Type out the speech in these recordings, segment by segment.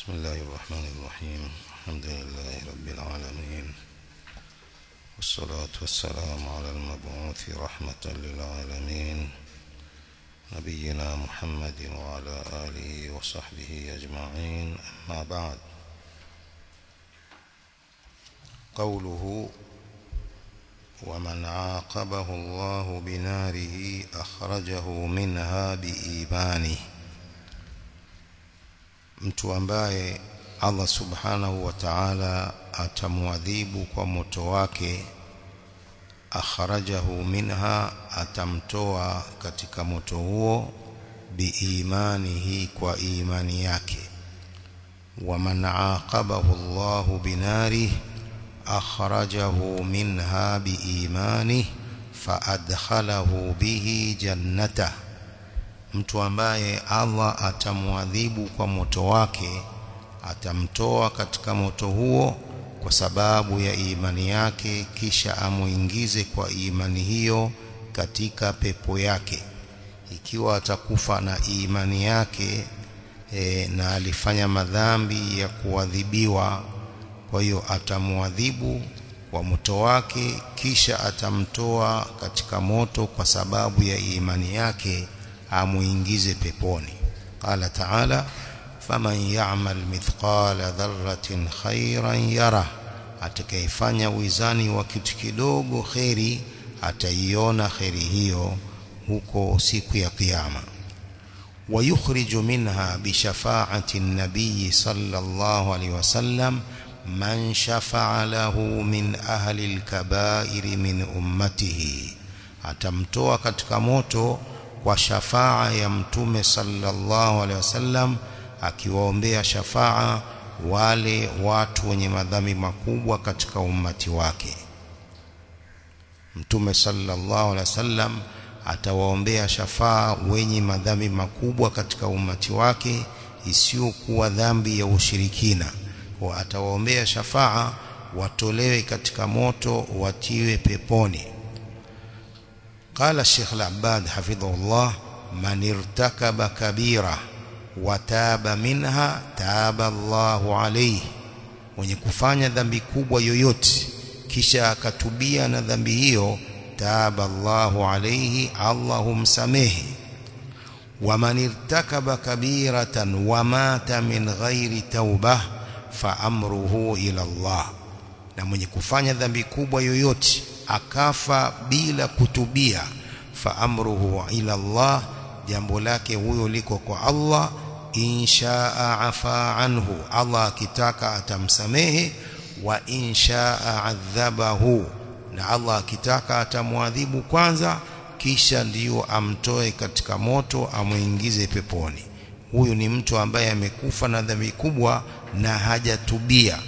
بسم الله الرحمن الرحيم الحمد لله رب العالمين والصلاة والسلام على المبعوث رحمة للعالمين نبينا محمد وعلى آله وصحبه أجمعين أما بعد قوله ومن عاقبه الله بناره أخرجه منها بإيمانه mtu ambaye Allah subhanahu wa ta'ala atamwadhibu kwa moto wake akharajahu minha atamtoa katika moto huo biimanihi kwa imani yake waman aqabahu Allahu binarihi akhrajahu minha biimanihi faadkhalahu bihi jannatahu mtu ambaye Allah atamwadhibu kwa moto wake atamtoa katika moto huo kwa sababu ya imani yake kisha amuingize kwa imani hiyo katika pepo yake. Ikiwa atakufa na imani yake e, na alifanya madhambi ya kuadhibiwa kwa hiyo atamwadhibu kwa moto wake kisha atamtoa katika moto kwa sababu ya imani yake amuingize peponi qala ta'ala faman ya'mal mithqala dharratin khairan yara atakayefanya wizani wa kitu kidogo kheri ataiona kheri hiyo huko siku ya kiyama ويخرج منها بشفاعة النبي صلى الله عليه وسلم من شفع له من أهل الكبائر من أمته atamtoa katika moto kwa shafaa ya mtume sallallahu alaihi wasallam akiwaombea shafaa wale watu wenye madhambi makubwa katika ummati wake. Mtume sallallahu alaihi wasallam atawaombea shafaa wenye madhambi makubwa katika ummati wake isiyokuwa dhambi ya ushirikina. Kwa atawaombea shafaa watolewe katika moto watiwe peponi قال الشيخ العباد حفظه الله من ارتكب كبيرة وتاب منها تاب الله عليه. ونكفان ذنب كوب ويوت كشا كتبيان ذنبه تاب الله عليه اللهم سمه ومن ارتكب كبيرة ومات من غير توبة فأمره إلى الله na mwenye kufanya dhambi kubwa yoyote akafa bila kutubia fa amruhu ila Allah jambo lake huyo liko kwa Allah inshaa afa anhu Allah akitaka atamsamehe wa inshaa adhabahu na Allah akitaka atamwadhibu kwanza kisha ndiyo amtoe katika moto amuingize peponi. Huyu ni mtu ambaye amekufa na dhambi kubwa na hajatubia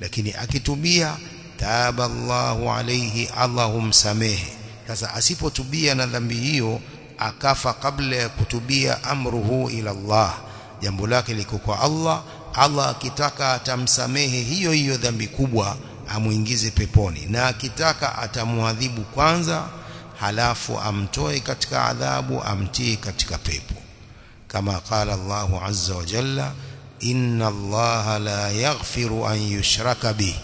lakini akitubia taba Allahu alayhi Allahu humsamehe sasa asipotubia na dhambi hiyo akafa kabla ya kutubia amruhu ila Allah. Jambo lake liko kwa Allah. Allah akitaka atamsamehe hiyo hiyo dhambi kubwa amuingize peponi. Na akitaka atamwadhibu kwanza halafu amtoe katika adhabu amtii katika pepo. Kama qala Allahu azza wa jalla inna allaha la yaghfiru an yushraka bih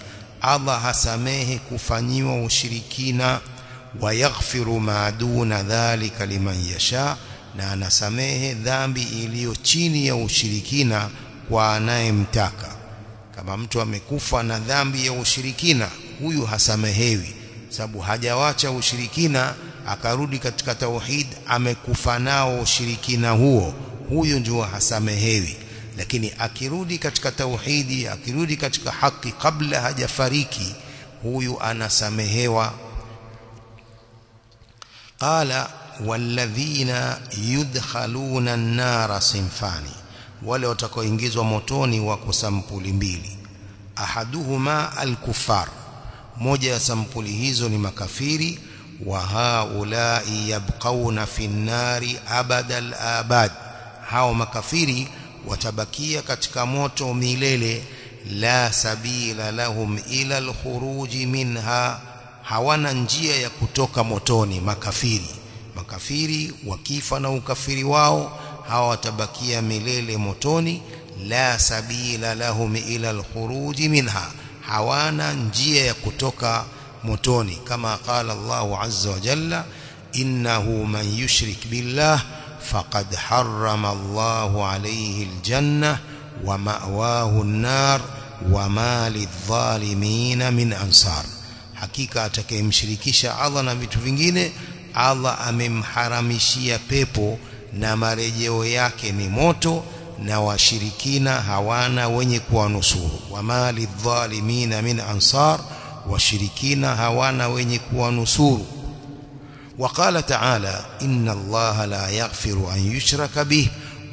Allah hasamehe kufanyiwa ushirikina. Wa yaghfiru ma duna dhalika liman yasha. Na anasamehe dhambi iliyo chini ya ushirikina kwa anayemtaka. Kama mtu amekufa na dhambi ya ushirikina huyu hasamehewi. Sababu hajawacha ushirikina akarudi katika tauhid amekufa nao ushirikina huo. Huyu ndio hasamehewi lakini akirudi katika tauhidi akirudi katika haki kabla hajafariki huyu anasamehewa. Qala walladhina yudkhaluna an-nara sinfani. Wale watakaoingizwa motoni wako sampuli mbili. Ahaduhuma al-kuffar. Moja ya sampuli hizo ni makafiri. Wa haulai yabqauna fi an-nari abada al-abad hao makafiri watabakia katika moto milele la sabila lahum ila alkhuruji minha hawana njia ya kutoka motoni. Makafiri makafiri wakifa na ukafiri wao hawa watabakia milele motoni. La sabila lahum ila alkhuruj minha hawana njia ya kutoka motoni. Kama qala Allahu azza wa jalla innahu man yushrik billah faqad harrama Allahu alayhi aljanna wa ma'wahu an-nar wa ma lidh-dhalimin min ansar. Hakika atakayemshirikisha Allah na vitu vingine Allah amemharamishia pepo na marejeo yake ni moto na washirikina hawana wenye kuwanusuru. Wa mali dhalimina min ansar washirikina hawana wenye kuwanusuru وقال تعالى إن الله لا يغفر أن يشرك به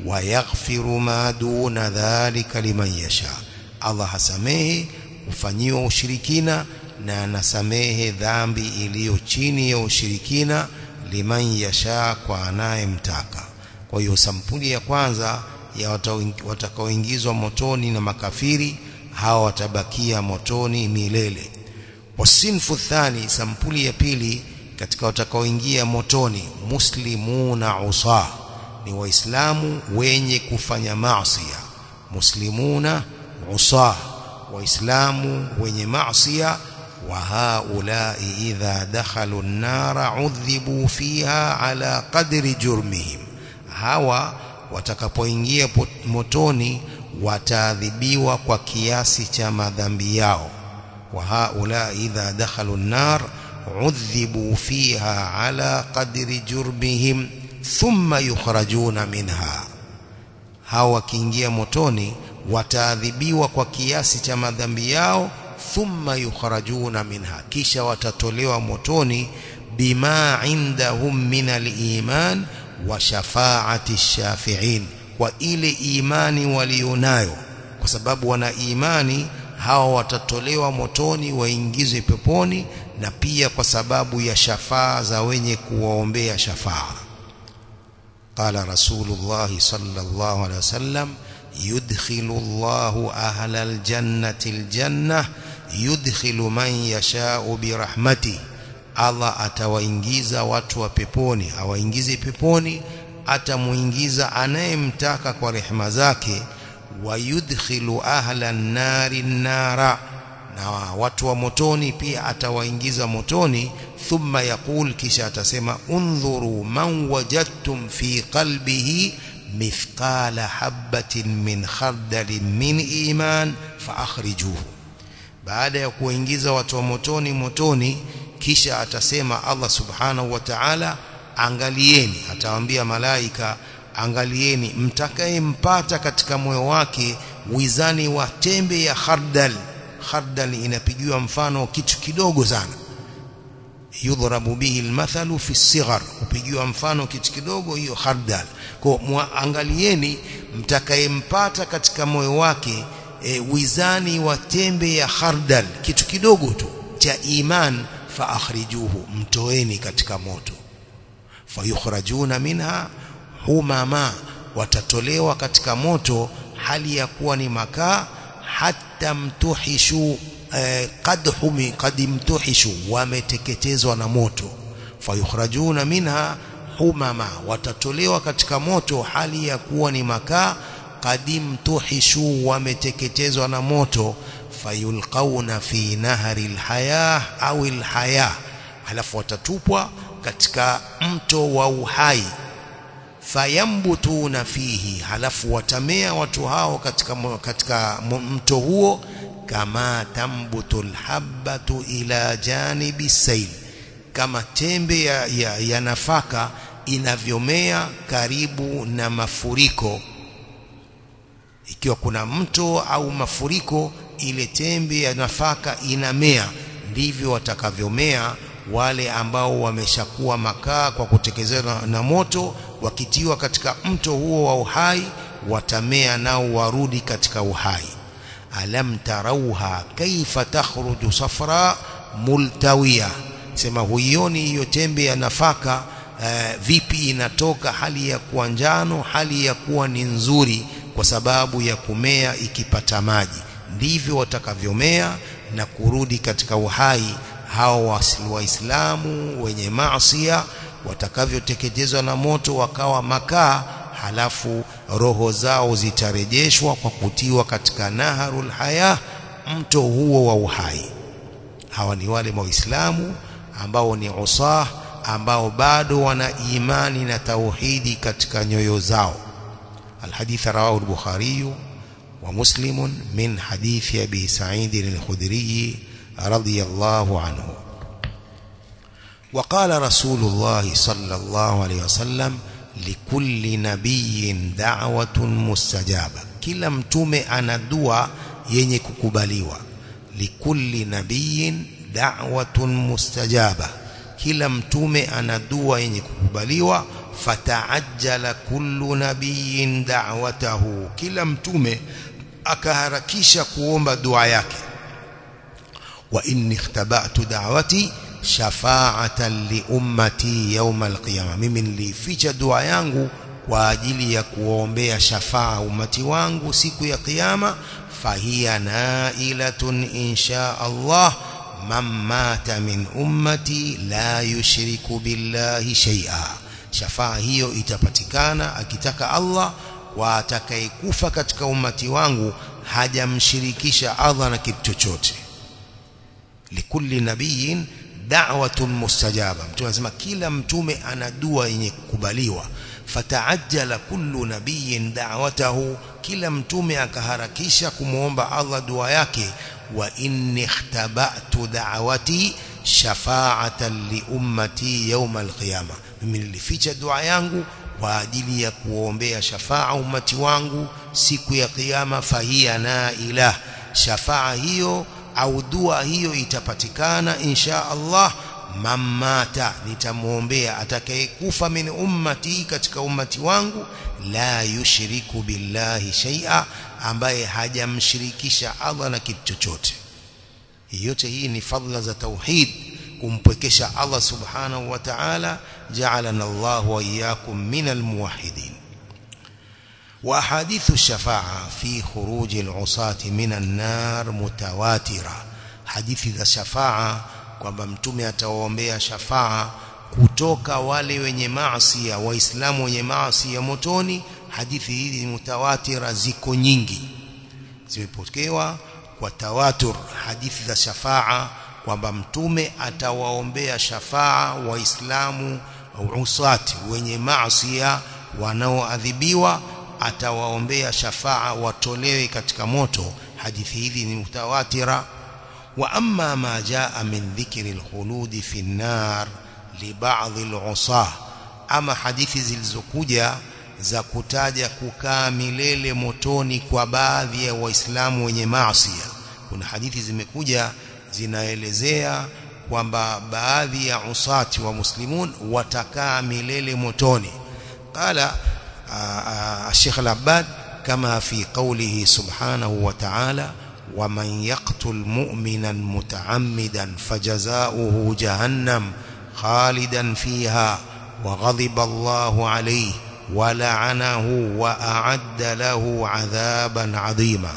ويغفر ما دون ذلك لمن يشاء الله hasamehe kufanyiwa ushirikina na anasamehe dhambi iliyo chini ya ushirikina liman yasha kwa anayemtaka kwa hiyo sampuli ya kwanza ya watakaoingizwa motoni na makafiri hawa watabakia motoni milele wasinfu thani sampuli ya pili katika watakaoingia motoni. Muslimuna usa ni waislamu wenye kufanya maasi muslimuna usa waislamu wenye maasi wa haulai idha dakhalu an-nara udhibu fiha ala qadri jurmihim. Hawa watakapoingia motoni wataadhibiwa kwa kiasi cha madhambi yao. Wa haula idha dakhalu an-nar udhibu fiha ala qadri jurbihim thumma yukhrajuna minha. Hawa wakiingia motoni wataadhibiwa kwa kiasi cha madhambi yao thumma yukhrajuna minha. Kisha watatolewa motoni bima indahum min aliman wa shafaati shafi'in kwa ile imani walionayo kwa sababu wana imani hawa watatolewa motoni waingizwe peponi na pia kwa sababu ya shafaa za wenye kuwaombea shafaa. Qala rasulullah sallallahu alaihi wasallam yudkhilu Allahu ahla aljannati aljanna yudkhilu man yasha'u rahmati. Allah atawaingiza watu wa peponi awaingize peponi atamuingiza anayemtaka kwa rehema zake. Wa yudkhilu ahla an-nari nara na watu wa motoni pia atawaingiza motoni thumma yaqul kisha atasema undhuru man wajadtum fi qalbihi mithqala habatin min khardalin min iman fa akhrijuhu baada ya kuingiza watu wa motoni motoni kisha atasema Allah subhanahu wa ta'ala angalieni atawaambia malaika angalieni mtakayempata katika moyo wake wizani wa tembe ya khardal khardal inapigiwa mfano kitu kidogo sana. Yudhrabu bihi almathalu fi sighar upigiwa mfano kitu kidogo hiyo khardal. Kwa angalieni mtakayempata katika moyo wake e, wizani wa tembe ya khardal. Kitu kidogo tu cha iman fa akhrijuhu. Mtoeni katika moto. Fayukhrajuna minha humama. Watatolewa katika moto hali ya kuwa ni makaa hata mtuhishu eh, qadhumi qadimtuhishu wameteketezwa na moto. Fayukhrajuna minha humama watatolewa katika moto hali ya kuwa ni makaa qadimtuhishu wameteketezwa na moto. Fayulqauna fi nahari alhayah au alhayah halafu watatupwa katika mto wa uhai fayambutuna fihi halafu watamea watu hao katika katika mto huo kama tambutul habatu ila janibi sayl kama tembe ya, ya, ya nafaka inavyomea karibu na mafuriko. Ikiwa kuna mto au mafuriko ile tembe ya nafaka inamea. Ndivyo watakavyomea wale ambao wameshakuwa makaa kwa kutekezwa na moto wakitiwa katika mto huo wa uhai watamea nao warudi katika uhai. Alam tarauha kaifa takhruju safra multawia sema huioni hiyo tembe ya nafaka uh, vipi inatoka hali ya kuwa njano hali ya kuwa ni nzuri kwa sababu ya kumea ikipata maji. Ndivyo watakavyomea na kurudi katika uhai hao waislamu wenye maasiya watakavyoteketezwa na moto wakawa makaa halafu roho zao zitarejeshwa kwa kutiwa katika naharul haya mto huo wa uhai. Hawa ni wale waislamu ambao ni usah ambao bado wana imani na tauhidi katika nyoyo zao. Alhadith rawahu al-bukhari wa muslim min hadithi abi sa'id al-khudri radiyallahu anhu. وقال رسول الله صلى الله عليه وسلم لكل نبي دعوة مستجابة. كلا متومي أنا دوا ينك ككباليوا لكل نبي دعوة مستجابة. كلا متومي أنا دوا ينك ككباليوا فتعجل كل نبي دعوته. كلا متومي أكهركيش كومب دعاياك. وإني اختبأت دعوتي shafa'atan li ummati yawm al-qiyamah. Mimi nilificha dua yangu kwa ajili ya kuombea shafaa umati wangu siku ya kiyama fahiya nailatun insha Allah man mata min ummati la yushriku billahi shay'a. Shafaa hiyo itapatikana akitaka Allah kwa atakayekufa katika umati wangu hajamshirikisha Allah na kitu chochote. Likulli nabiyin da'watun mustajaba. Mtume anasema kila mtume ana dua yenye kukubaliwa. Fataajjala kullu nabiyyin da'watahu. Kila mtume akaharakisha kumuomba Allah dua yake. Wa inni ikhtaba'tu da'wati shafa'atan li ummati yawm al-qiyamah mimi nilificha dua yangu kwa ajili ya kuombea shafaa ummati wangu siku ya kiyama fahiya na ilah shafaa hiyo au dua hiyo itapatikana insha Allah mamata nitamuombea atakayekufa min ummati katika ummati wangu la yushriku billahi shay'a ambaye hajamshirikisha Allah na kitu chochote. Yote hii ni fadla za tauhid kumpwekesha Allah subhanahu wa ta'ala. Ja'alana Allah wa iyyakum minal muwahhidin واحاديث الشفاعه في خروج العصاة من النار متواتره حديث ذا شفاعه kwamba mtume atawaombea shafaa kutoka wale wenye maasi waislamu wenye maasi ya motoni hadithi hizi mutawatira ziko nyingi zimepokewa kwa tawatur hadithi za shafaa kwamba mtume atawaombea shafaa waislamu usati wenye maasi wanaoadhibiwa atawaombea shafaa watolewe katika moto hadithi hizi ni mutawatira. Wa amma ma jaa min dhikri alkhulud fi an-nar li ba'd al-usah ama hadithi zilizokuja za kutaja kukaa milele motoni kwa baadhi ya waislamu wenye maasi kuna hadithi zimekuja zinaelezea kwamba baadhi ya usati wa muslimun watakaa milele motoni. Qala الشيخ العباد كما في قوله سبحانه وتعالى ومن يقتل مؤمنا متعمدا فجزاؤه جهنم خالدا فيها وغضب الله عليه ولعنه وأعد له عذابا عظيما.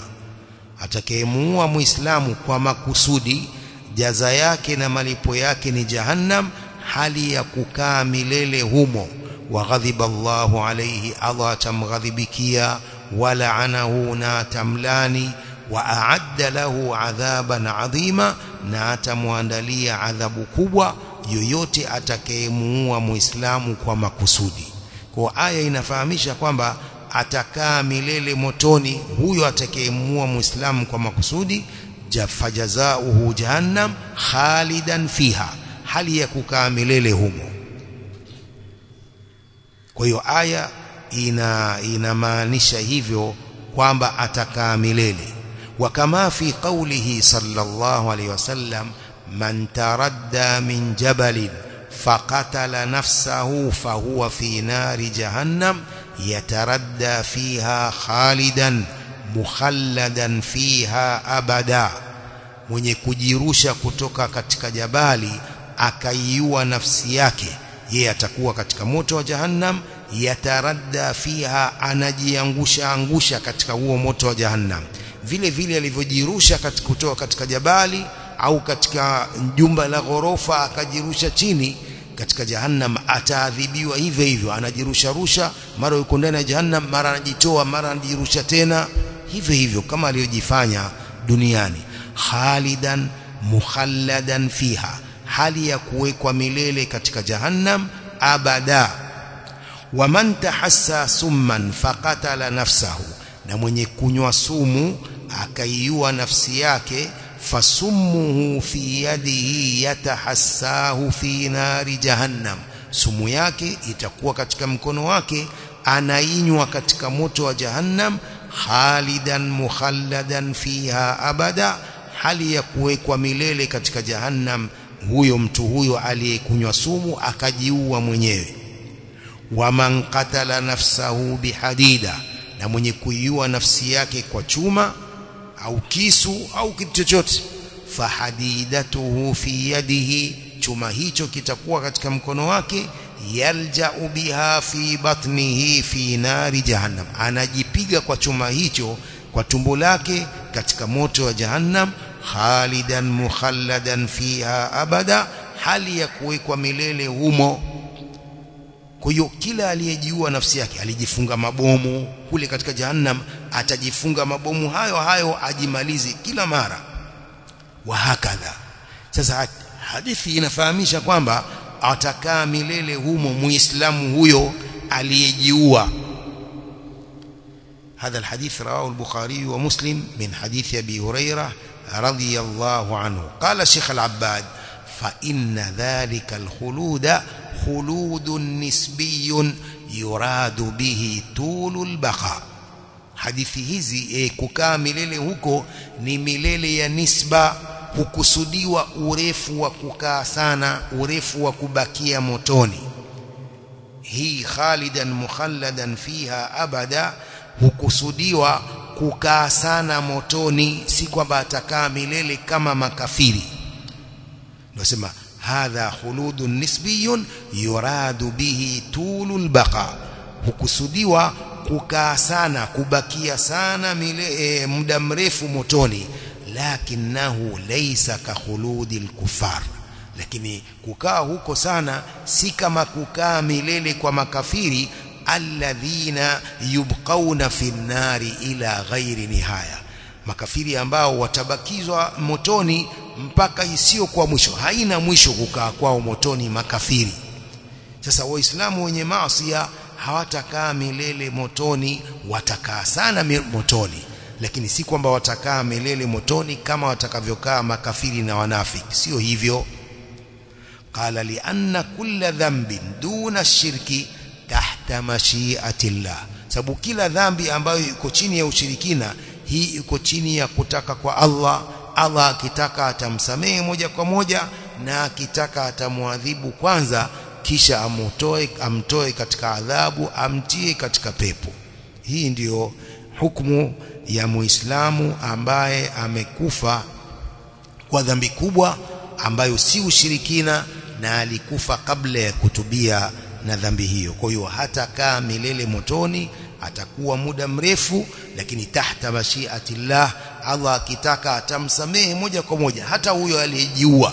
Atakayemuua muislamu kwa makusudi jaza yake na malipo yake ni jahannam وغضب الله عليه الله تمغضبكيا ولعنه ناتملاني وأعد له عذابا عظيما ناتموانداليا عذاب kubwa yoyote atakayemuua muislamu kwa makusudi kwa aya inafahamisha kwamba atakaa milele motoni huyo atakayemuua muislamu kwa makusudi jafajazauhu jahannam khalidan fiha hali ya kukaa milele humo kwa hiyo aya ina inamaanisha hivyo kwamba atakaa milele. Wa kama fi qawlihi sallallahu alayhi wasallam man taradda min jabalin faqatala nafsahu fahuwa fi nari jahannam yataradda fiha khalidan mukhalladan fiha abada. Mwenye kujirusha kutoka katika jabali akaiua nafsi yake yeye atakuwa katika moto wa jahannam? Yataradda fiha anajiangusha angusha katika huo moto wa jahannam. Vile vile alivyojirusha katika kutoka katika jabali au katika jumba la ghorofa akajirusha chini katika jahannam ataadhibiwa hivyo hivyo. Anajirusha rusha mara yuko ndani ya jahannam mara anajitoa mara anajirusha tena. Hivyo hivyo kama aliyojifanya duniani. Khalidan mukhalladan fiha hali ya kuwekwa milele katika jahannam abada. Wa man tahassa summan faqatala nafsahu na mwenye kunywa sumu akaiua nafsi yake fasummuhu fi yadihi yatahassahu fi nari jahannam sumu yake itakuwa katika mkono wake anainywa katika moto wa jahannam khalidan mukhalladan fiha abada hali ya kuwekwa milele katika jahannam huyo mtu huyo aliyekunywa sumu akajiua mwenyewe. Waman qatala nafsahu bihadida na mwenye kuiua nafsi yake kwa chuma au kisu au kitu chochote fahadidatuhu fi yadihi chuma hicho kitakuwa katika mkono wake yalja'u biha fi batnihi fi nari jahannam. Anajipiga kwa chuma hicho kwa tumbo lake katika moto wa jahannam khalidan mukhalladan fiha abada hali ya kuwekwa milele humo kwa hiyo kila aliyejiua nafsi yake alijifunga mabomu kule katika jahannam atajifunga mabomu hayo hayo ajimalize kila mara wa hakadha sasa hadithi inafahamisha kwamba atakaa milele humo muislamu huyo aliyejiua هذا الحديث رواه البخاري ومسلم من حديث أبي هريرة رضي الله عنه قال الشيخ العباد فإن ذلك الخلود خلود نسبي يراد به طول البقاء hadithi hizi e, kukaa milele huko ni milele ya nisba hukusudiwa urefu wa kukaa sana urefu wa kubakia motoni hii khalidan mukhalladan fiha abada hukusudiwa kukaa sana motoni si kwamba atakaa milele kama makafiri. Ndio hadha khuludun nisbiyun yuradu bihi tulul baqa. Hukusudiwa kukaa sana kubakia sana mile, e, muda mrefu motoni. Lakinahu laysa ka khuludil kufar. Lakini kukaa huko sana si kama kukaa milele kwa makafiri alladhina yubqauna fi nnari ila ghairi nihaya. Makafiri ambao watabakizwa motoni mpaka isiyo kwa mwisho. Haina mwisho kukaa kwao motoni makafiri. Sasa waislamu wenye maasi hawatakaa milele motoni watakaa sana motoni. Lakini si kwamba watakaa milele motoni kama watakavyokaa makafiri na wanafiki. Sio hivyo. Qala li anna kulla dhanbin duna shirki tahta sababu kila dhambi ambayo iko chini ya ushirikina hii iko chini ya kutaka kwa Allah. Allah akitaka atamsamehe moja kwa moja na akitaka atamwadhibu kwanza kisha amutoe amtoe katika adhabu amtie katika pepo. Hii ndiyo hukumu ya muislamu ambaye amekufa kwa dhambi kubwa ambayo si ushirikina na alikufa kabla ya kutubia na dhambi hiyo. Kwa hiyo hatakaa milele motoni atakuwa muda mrefu lakini tahta mashiatillah Allah akitaka atamsamehe moja kwa moja. Hata huyo aliyejiua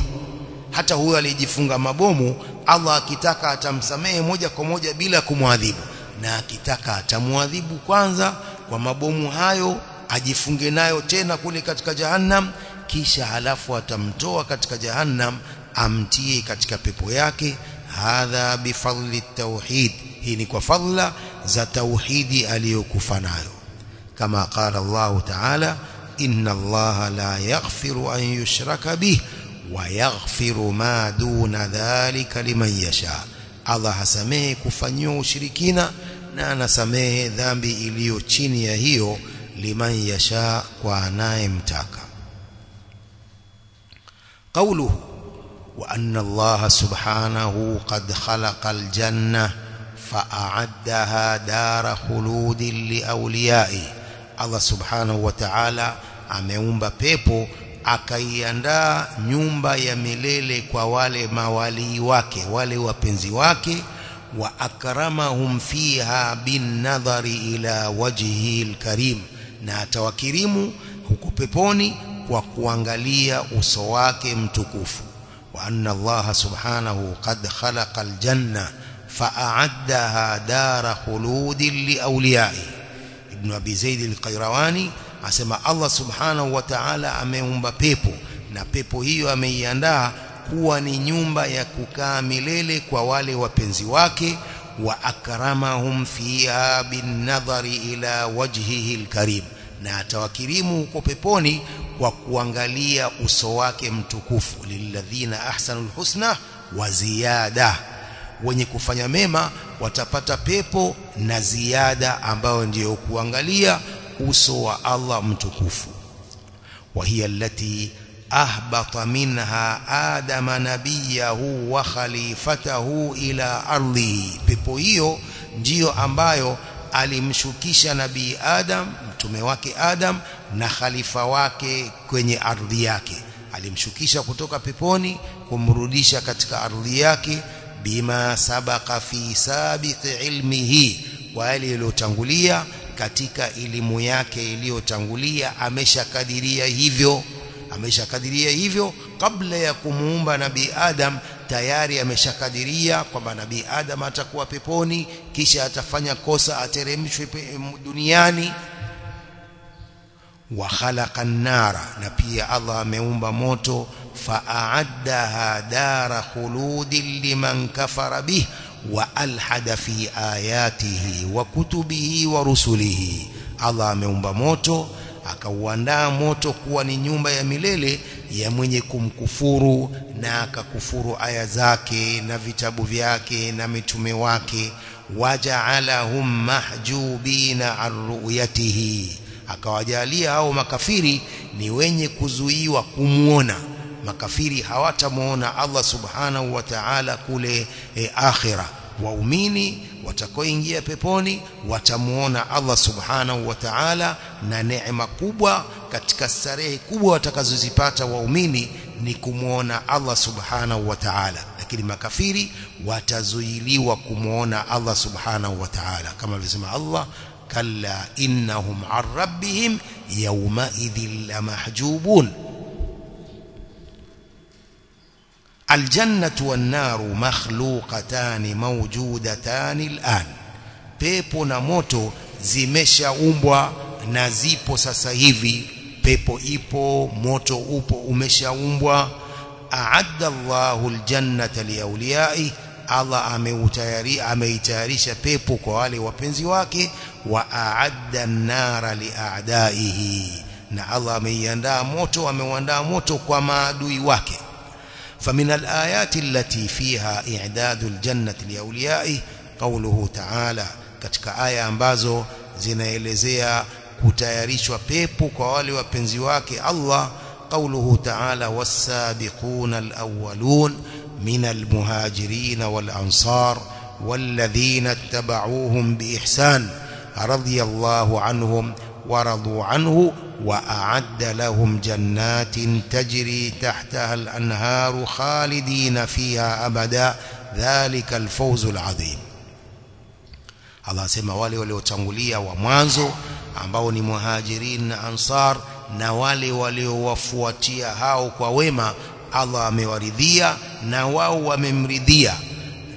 hata huyo aliyejifunga mabomu Allah akitaka atamsamehe moja kwa moja bila kumwadhibu. Na akitaka atamwadhibu kwanza kwa mabomu hayo ajifunge nayo tena kule katika jahannam kisha halafu atamtoa katika jahannam amtie katika pepo yake هذا بفضل التوحيد. هنيك وفضل ذا توحيد أليكفناه كما قال الله تعالى إن الله لا يغفر أن يشرك به ويغفر ما دون ذلك لمن يشاء. الله سميه كفنيو شركين نانا سميه ذنبي إليو تشيني هيو لمن يشاء وأنا امتاك قوله وأن الله سبحانه قد خلق الجنة فأعدها دار خلود لأوليائه الله سبحانه وتعالى ameumba pepo akaiandaa nyumba ya milele kwa wale mawalii wake wale wapenzi wake wa akramahum fiha bin nadhari ila wajhihi alkarim na atawakirimu huko peponi kwa kuangalia uso wake mtukufu وأن الله سبحانه قد خلق الجنة فأعدها دار خلود لأوليائه. ابن أبي زيد القيرواني أسمى الله سبحانه وتعالى أمهم ببيبو نبيبو هيو أميياندا هو نيومبا يكوكا مليلي كوالي وبنزواكي وأكرمهم فيها بالنظر إلى وجهه الكريم na atawakirimu huko peponi kwa kuangalia uso wake mtukufu. Lilladhina ahsanul husna wa ziada wenye kufanya mema watapata pepo na ziada ambayo ndiyo kuangalia uso wa Allah mtukufu. Wa hiya allati ahbata minha adama nabiyahu wa khalifatahu ila ardhihi pepo hiyo ndiyo ambayo alimshukisha nabii Adam mtume wake Adam na khalifa wake kwenye ardhi yake. Alimshukisha kutoka peponi kumrudisha katika ardhi yake bima sabaka fi sabiqi ilmihi. Kwa yale iliyotangulia katika elimu yake iliyotangulia ameshakadiria hivyo ameshakadiria hivyo kabla ya kumuumba nabii Adam tayari ameshakadiria kwamba nabii Adam atakuwa peponi kisha atafanya kosa ateremshwe duniani. Wa khalaqa an-nara na pia Allah ameumba moto. Fa'addaha dara khuludin liman kafara bih wa alhada fi ayatihi wa kutubihi wa rusulihi. Allah ameumba moto akauandaa moto kuwa ni nyumba ya milele ya mwenye kumkufuru na akakufuru aya zake na vitabu vyake na mitume wake. Waja'alahum mahjubina an ru'yatihi. Akawajalia hao makafiri ni wenye kuzuiwa kumwona makafiri hawatamuona Allah subhanahu wa ta'ala kule e, akhira waumini watakaoingia peponi watamuona Allah subhanahu wa ta'ala na neema kubwa katika starehe kubwa watakazozipata waumini ni kumuona Allah subhanahu wa ta'ala. Lakini makafiri watazuiliwa kumuona Allah subhanahu wa ta'ala. Kama alivyosema Allah kalla innahum an rabbihim yawma idhil lamahjubun aljannatu wan naru makhluqatan mawjudatan al'an. Pepo na moto zimeshaumbwa na zipo sasa hivi. Pepo ipo moto upo umeshaumbwa. A'adda Allahu aljannata liawliyai Allah ameutayari ameitayarisha pepo kwa wale wapenzi wake. Wa a'adda an-nara li'a'daihi na Allah ameiandaa moto ameuandaa moto kwa maadui wake فمن الآيات التي فيها إعداد الجنة لأوليائه قوله تعالى. Katika aya ambazo zinaelezea kutayarishwa pepo kwa wale wapenzi Allah قوله تعالى والسابقون الأولون من المهاجرين والأنصار والذين اتبعوهم بإحسان رضي الله عنهم ورضوا عنه وأعد لهم جنات تجري تحتها الأنهار خالدين فيها أبدا. ذلك الفوز العظيم. الله سيما والي والي وتنغلية ومعنزو عمبون مهاجرين أنصار نوالي والي وفواتيا هاو كواما الله amewaridhia نواو wao نالله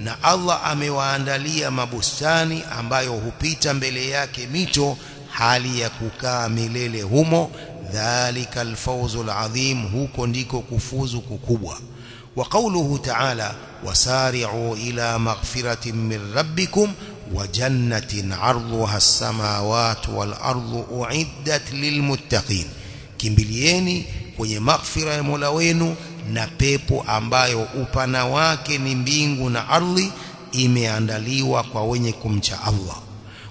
na Allah amewaandalia mabustani ambayo hupita mbele hali ya kukaa milele humo dhalika alfawzul adhim huko ndiko kufuzu kukubwa wa qawluhu ta'ala wasari'u ila maghfiratin min rabbikum wa jannatin 'arduha as-samawati wal ardu u'iddat lilmuttaqin kimbilieni kwenye maghfira ya Mola wenu na pepo ambayo upana wake ni mbingu na ardhi imeandaliwa kwa wenye kumcha Allah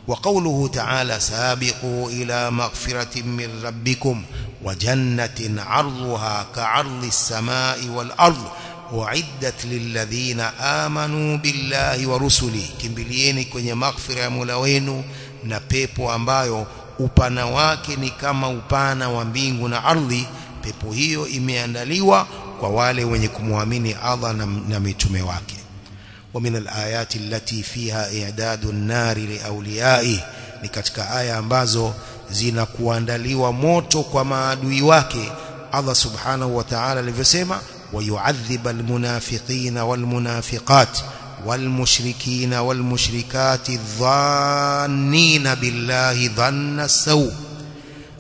وقوله تعالى سابقوا إلى مغفرة من ربكم وجنة عرضها كعرض السماء والأرض وعدت للذين آمنوا بالله ورسله kimbilieni kwenye maghfira ya Mola wenu na pepo ambayo upana wake ni kama upana wa mbingu na ardhi pepo hiyo imeandaliwa kwa wale wenye kumwamini Allah na, na mitume wake ومن الآيات التي فيها إعداد النار لأوليائه ni katika aya ambazo zinakuandaliwa moto kwa maadui wake Allah subhanahu wa ta'ala alivyosema ويعذب المنافقين والمنافقات والمشركين والمشركات الظانين بالله ظن السوء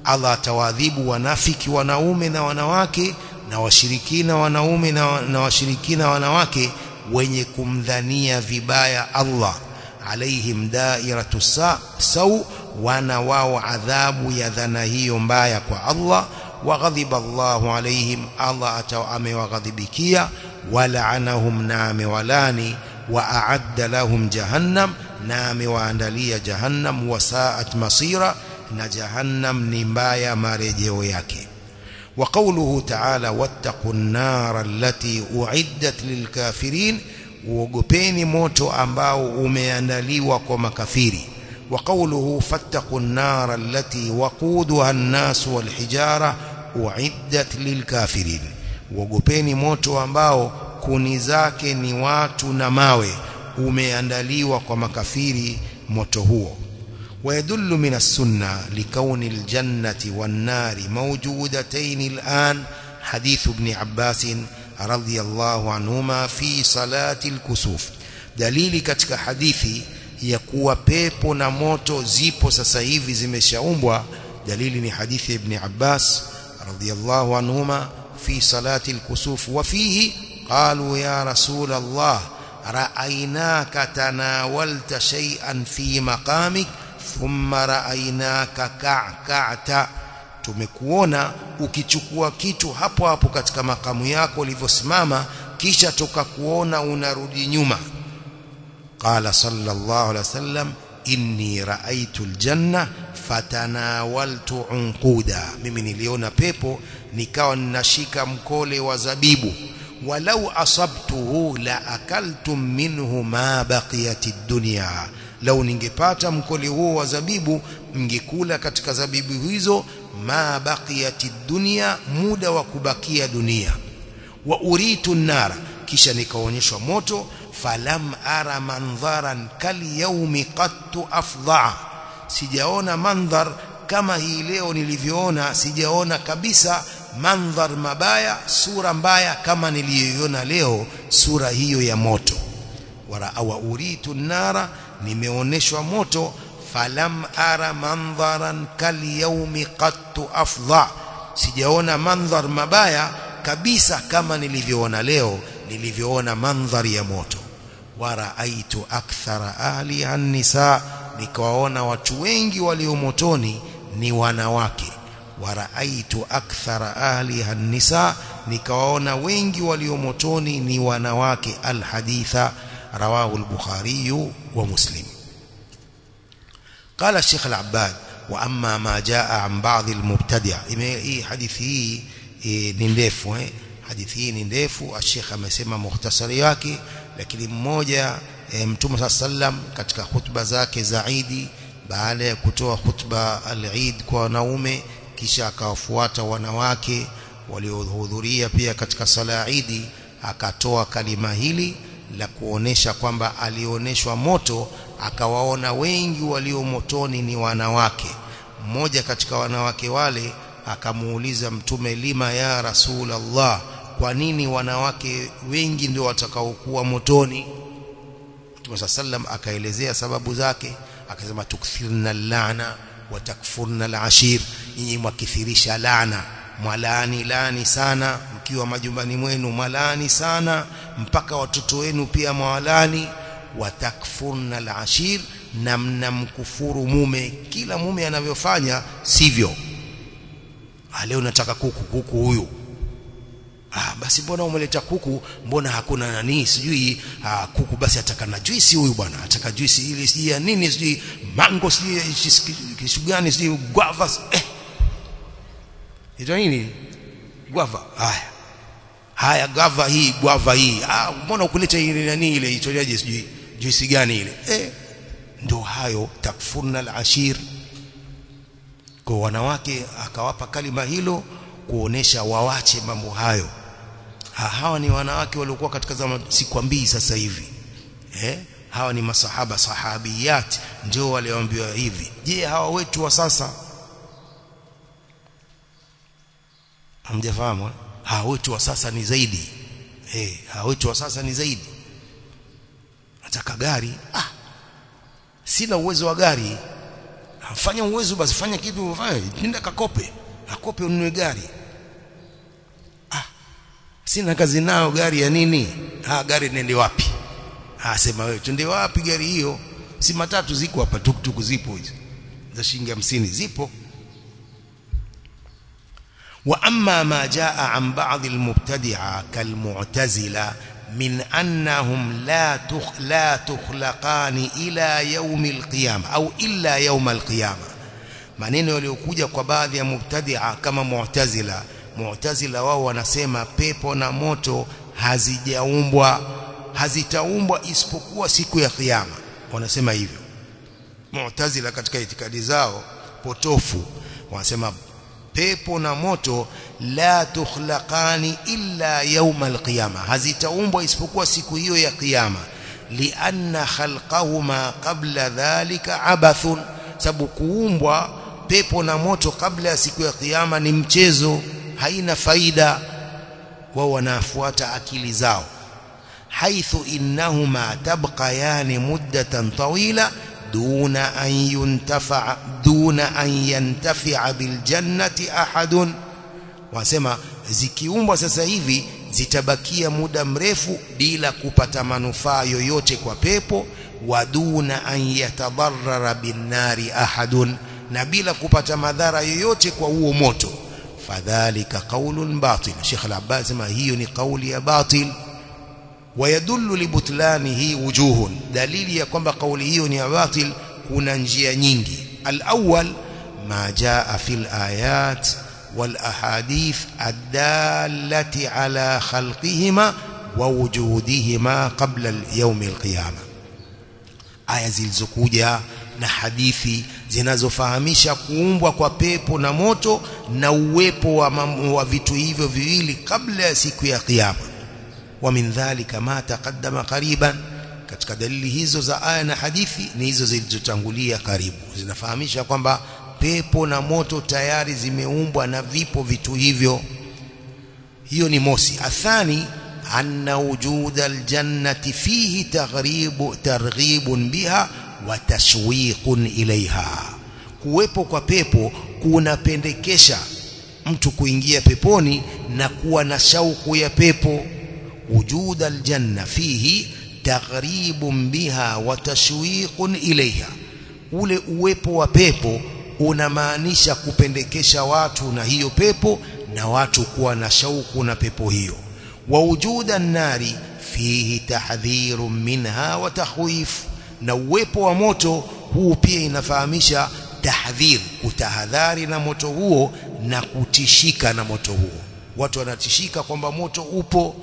Allah atawadhibu wanafiki wanaume na wanawake na washirikina wanaume na, na washirikina wanawake wenye kumdhania vibaya Allah alaihim dairatu sau wana wao adhabu ya dhana hiyo mbaya kwa Allah waghadhiba Allahu alaihim Allah amewaghadhibikia walaanahum na amewalani wa a'adda lahum jahannam na amewaandalia jahannam wasaat masira na jahannam ni mbaya marejeo yake wa qawluhu ta'ala wattaqun nar allati uiddat lilkafirin uogopeni moto ambao umeandaliwa kwa makafiri wa qawluhu fattaqun nar allati waquduha an-nas wal hijara uiddat lilkafirin uogopeni moto ambao kuni zake ni watu na mawe umeandaliwa kwa makafiri moto huo ويدل من السنة لكون الجنة والنار موجودتين الآن حديث ابن عباس رضي الله عنهما في صلاة الكسوف. دليل كتك حديثي يقوى بيبو نموتو زيبو سسايفي زمشاومبوا دليل حديث ابن عباس رضي الله عنهما في صلاة الكسوف. وفيه قالوا يا رسول الله رأيناك تناولت شيئا في مقامك thumma ra'aynaka ka'ka'ta. Tumekuona ukichukua kitu hapo hapo katika makamu yako ulivyosimama kisha tukakuona unarudi nyuma. Qala sallallahu alaihi wasallam inni ra'aytu aljanna fatanawaltu unquda. Mimi niliona pepo nikawa ninashika mkole wa zabibu. Walau asabtuhu la akaltum minhu ma baqiyatid dunya lau ningepata mkoli huo wa zabibu mngekula katika zabibu hizo ma baqiyati dunia muda wa kubakia dunia. Wa uritu nara kisha nikaonyeshwa moto falam ara mandharan kal yaumi qattu afdha. Sijaona mandhar kama hii leo nilivyoona sijaona kabisa mandhar mabaya sura mbaya kama niliyoiona leo sura hiyo ya moto. Wara wa uritu nara nimeoneshwa moto falam ara mandharan kal yawmi qattu afdha. Sijaona mandhar mabaya kabisa kama nilivyoona leo nilivyoona mandhari ya moto. Waraaitu akthara ahli an-nisa nikawaona watu wengi walio motoni ni wanawake. Waraaitu akthara ahli an-nisa nikawaona wengi walio motoni ni wanawake. Alhaditha rawahu al-bukhari wa muslim قال الشيخ العباد واما ما جاء عن بعض المبتدع hii hadithi hii ni ndefu eh hadithi hii ni ndefu Sheikh amesema mukhtasari wake lakini mmoja e, Mtume sallam katika hutuba zake za Eid baada ya kutoa hutuba al-Eid kwa wanaume kisha akawafuata wanawake waliohudhuria pia katika sala ya Eid akatoa kalima hili la kuonesha kwamba alioneshwa moto akawaona wengi walio motoni ni wanawake. Mmoja katika wanawake wale akamuuliza mtume lima ya rasulullah kwa nini wanawake wengi ndio watakaokuwa motoni? Mtume sallam akaelezea sababu zake akasema tukthirna lana wa takfurna alashir nyinyi mwakithirisha laana mwalaani laani sana mkiwa majumbani mwenu mwalaani sana mpaka watoto wenu pia mwalani watakfurna alashir na mnamkufuru mume. Kila mume anavyofanya sivyo. Ah leo nataka kuku kuku huyu. Ah basi mbona umeleta kuku? Mbona hakuna nani? Sijui ah, kuku basi ataka na juisi huyu bwana. Ataka juisi ili sijui ya nini sijui mango sijui kisu gani sijui guava eh ito nini? Guava. Haya. Haya guava hii guava hii. Ah mbona ukuleta ile nani ile? Itoleaje sijui juisi gani ile? Eh ndio hayo takfurna al-ashir. Kwa wanawake akawapa kalima hilo kuonesha wawache mambo hayo. Ha, hawa ni wanawake waliokuwa katika zama sikwambii sasa hivi. Eh hawa ni masahaba sahabiyat ndio walioambiwa hivi. Je hawa wetu wa sasa hamjafahamu hawa wetu wa sasa ni zaidi. Eh wetu wa sasa ni zaidi. Nataka gari. Ah sina uwezo wa gari. Fanya uwezo basi fanya kitu ufanye nenda kakope. Akope ununue gari. Ah sina kazi nao gari ya nini? Ah gari nende wapi? Ah sema wewe tunde wapi gari hiyo? Si matatu ziko hapa tukutuku zipo hizo. Za shilingi 50 zipo واما ما جاء عن بعض المبتدعه كالمعتزله من انهم لا تخ لا تخلقان الى يوم القيامه au illa يوم القيامه maneno yaliyokuja kwa baadhi ya mubtadi'a kama mu'tazila mu'tazila wao wanasema pepo na moto hazijaumbwa hazitaumbwa isipokuwa siku ya kiyama wanasema hivyo mu'tazila katika itikadi zao potofu wanasema pepo na moto la tukhlaqani illa yawm alqiyama hazitaumbwa isipokuwa siku hiyo ya kiyama lianna khalqahuma qabla dhalika abathun sababu kuumbwa pepo na moto kabla ya siku ya kiyama ni mchezo haina faida wao wanafuata akili zao haithu innahuma tabqayani muddatan tawila duna an yuntafa duna an yantafi'a biljannati ahadun wanasema zikiumbwa sasa hivi zitabakia muda mrefu bila kupata manufaa yoyote kwa pepo. Wa duna an yatadarrara binnari ahadun na bila kupata madhara yoyote kwa huo moto. Fadhalika qaulun batil. Sheikh al-Abbas hiyo ni kauli ya batil. ويدل لبطلانه وجوه دليل ya kwamba kauli hiyo ni batil kuna njia nyingi الأول ما جاء في الآيات والأحاديث الدالة على خلقهما ووجودهما قبل يوم القيامة aya zilizokuja na hadithi zinazofahamisha kuumbwa kwa pepo na moto na uwepo wa, wa vitu hivyo viwili kabla ya siku ya kiyama wa min dhalika ma taqaddama qariban. Katika dalili hizo za aya na hadithi ni hizo zilizotangulia karibu. Zinafahamisha kwamba pepo na moto tayari zimeumbwa na vipo vitu hivyo. Hiyo ni mosi. Athani anna wujuda aljannati fihi taghribu targhibun biha wa tashwiqun ilaiha kuwepo kwa pepo kunapendekesha mtu kuingia peponi na kuwa na shauku ya pepo. وجود الجنة فيه تغريب بها وتشويق إليها ule uwepo wa pepo unamaanisha kupendekesha watu na hiyo pepo na watu kuwa na shauku na pepo hiyo wa wujuda nari fihi tahdhiru minha wa tahwif na uwepo wa moto huu pia inafahamisha tahdhir kutahadhari na moto huo na kutishika na moto huo watu wanatishika kwamba moto upo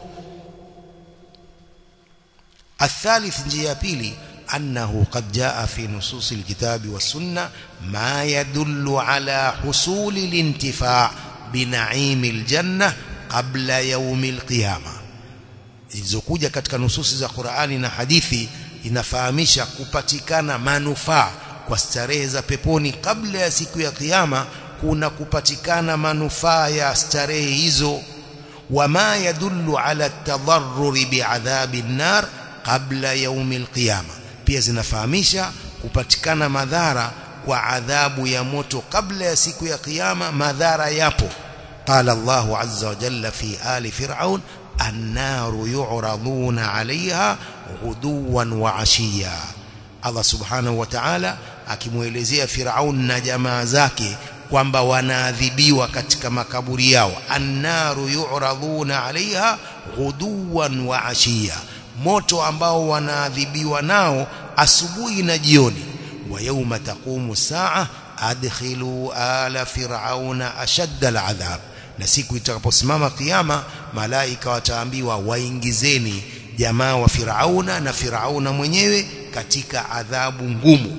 الثالث njia pili أنه قد جاء في نصوص الكتاب والسنة ما يدل على حصول الانتفاع بنعيم الجنة قبل يوم القيامة zilizokuja katika nususi za Qur'ani na hadithi inafahamisha kupatikana manufaa kwa starehe za peponi kabla ya siku ya kiyama kuna kupatikana manufaa ya starehe hizo wama yadullu ala at-tadarrur bi'adhabi an-nar kabla yaumi alqiyama pia zinafahamisha kupatikana madhara kwa adhabu ya moto kabla ya siku ya kiyama madhara yapo qala Allahu azza wa jalla fi ali fir'aun annaru yu'raduna 'alayha ghuduwan wa 'ashiya Allah subhanahu wa ta'ala akimuelezea Firaun na jamaa zake kwamba wanaadhibiwa katika makaburi yao annaru yu'raduna 'alayha ghuduwan wa 'ashiya moto ambao wanaadhibiwa nao asubuhi na jioni wa yauma taqumu saa adkhilu ala fir'auna ashadda al'adhab na siku itakaposimama kiyama malaika wataambiwa waingizeni jamaa wa firauna na firauna mwenyewe katika adhabu ngumu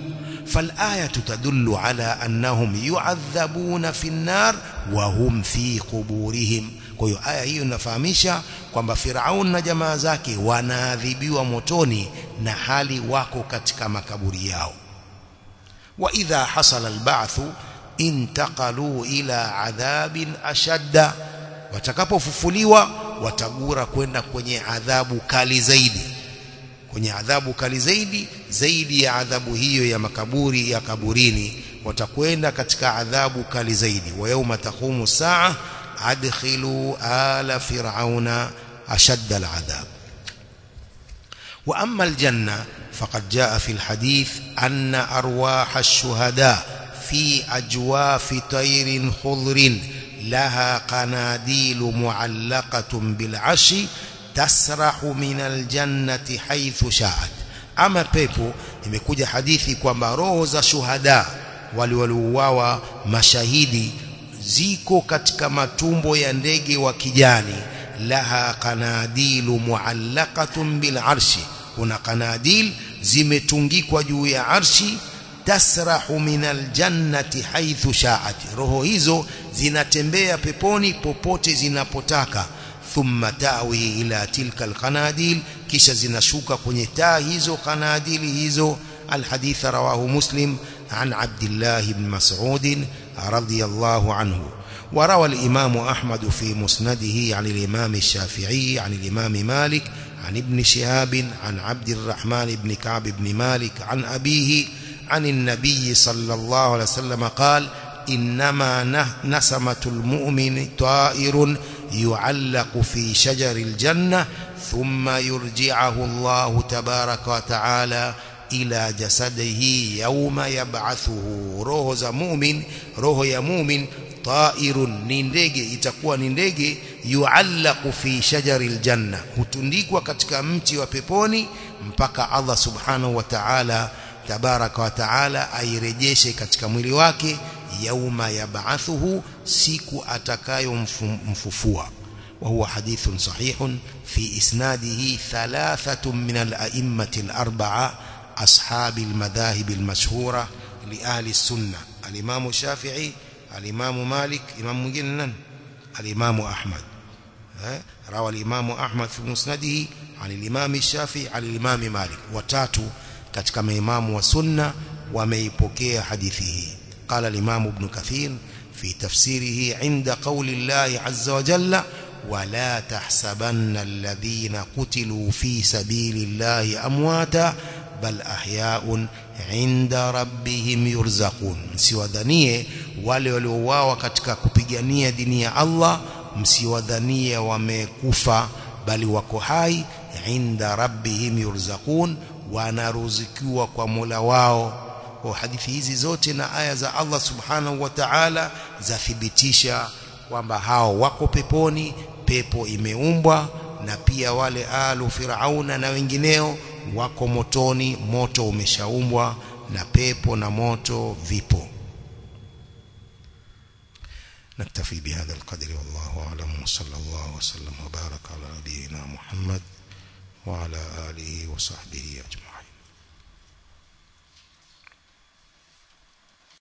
فالآية تدل على أنهم يعذبون في النار وهم في قبورهم kwa hiyo aya hiyo inafahamisha kwamba Firaun na jamaa zake wanaadhibiwa motoni na hali wako katika makaburi yao. Wa idha hasala alba'thu intaqalu ila adhabin ashadda watakapofufuliwa watagura kwenda kwenye adhabu kali zaidi. Kwenye adhabu kali zaidi zaidi ya adhabu hiyo ya makaburi ya kaburini watakwenda katika adhabu kali zaidi. Wa yauma taqumu saa adkhilu ala fir'auna ashadda al'adhab wa amma aljanna faqad jaa fi alhadith anna arwah ash-shuhada fi ajwaf tayrin khudrin laha qanadil mu'allaqatun bil 'ashi tasrahu min aljannati haythu sha'at ama pepo imekuja hadithi kwamba roho za shuhada wale waliouawa mashahidi ziko katika matumbo ya ndege wa kijani. Laha kanadilu muallaqatun bil arshi. Kuna kanadil zimetungikwa juu ya arshi. Tasrahu min jannati haithu sha'at. Roho hizo zinatembea peponi popote zinapotaka. Thumma tawi ila tilka alqanadil kisha zinashuka kwenye taa hizo kanadili hizo. Alhadith rawahu muslim. An abdullah ibn masudin. رضي الله عنه. وروى الإمام أحمد في مسنده عن الإمام الشافعي عن الإمام مالك عن ابن شهاب عن عبد الرحمن بن كعب بن مالك عن أبيه عن النبي صلى الله عليه وسلم قال إنما نسمة المؤمن طائر يعلق في شجر الجنة ثم يرجعه الله تبارك وتعالى ila jasadihi yauma yab'athuhu roho za mu'min roho ya mu'min ta'irun ni ndege itakuwa ni ndege yuallaqu fi shajaril janna hutundikwa katika mti wa peponi mpaka Allah subhanahu wa ta'ala tabaraka wa ta'ala airejeshe katika mwili wake yauma yab'athuhu siku atakayomfufua وهو حديث صحيح في إسناده ثلاثة من الأئمة الأربعة أصحاب المذاهب المشهورة لأهل السنة. الإمام الشافعي الإمام مالك إمام مجنن الإمام أحمد. روى الإمام أحمد في مسنده عن الإمام الشافعي عن الإمام مالك. وتاتو wa sunna wameipokea hadithi hii قال الإمام ابن كثير في تفسيره عند قول الله عز وجل ولا تحسبن الذين قتلوا في سبيل الله أمواتا bal ahyaun inda rabbihim yurzaqun. Msiwadhanie wale waliouawa katika kupigania dini ya Allah msiwadhanie wamekufa bali wako hai inda rabbihim yurzaqun wanaruzikiwa kwa Mola wao. Kwa hadithi hizi zote na aya za Allah subhanahu wa ta'ala zathibitisha kwamba hao wako peponi pepo imeumbwa na pia wale alu firauna na wengineo wako motoni moto umeshaumbwa na pepo na moto vipo. نكتفي بهذا القدر والله أعلم وصلى الله وسلم وبارك على نبينا محمد وعلى آله وصحبه أجمعين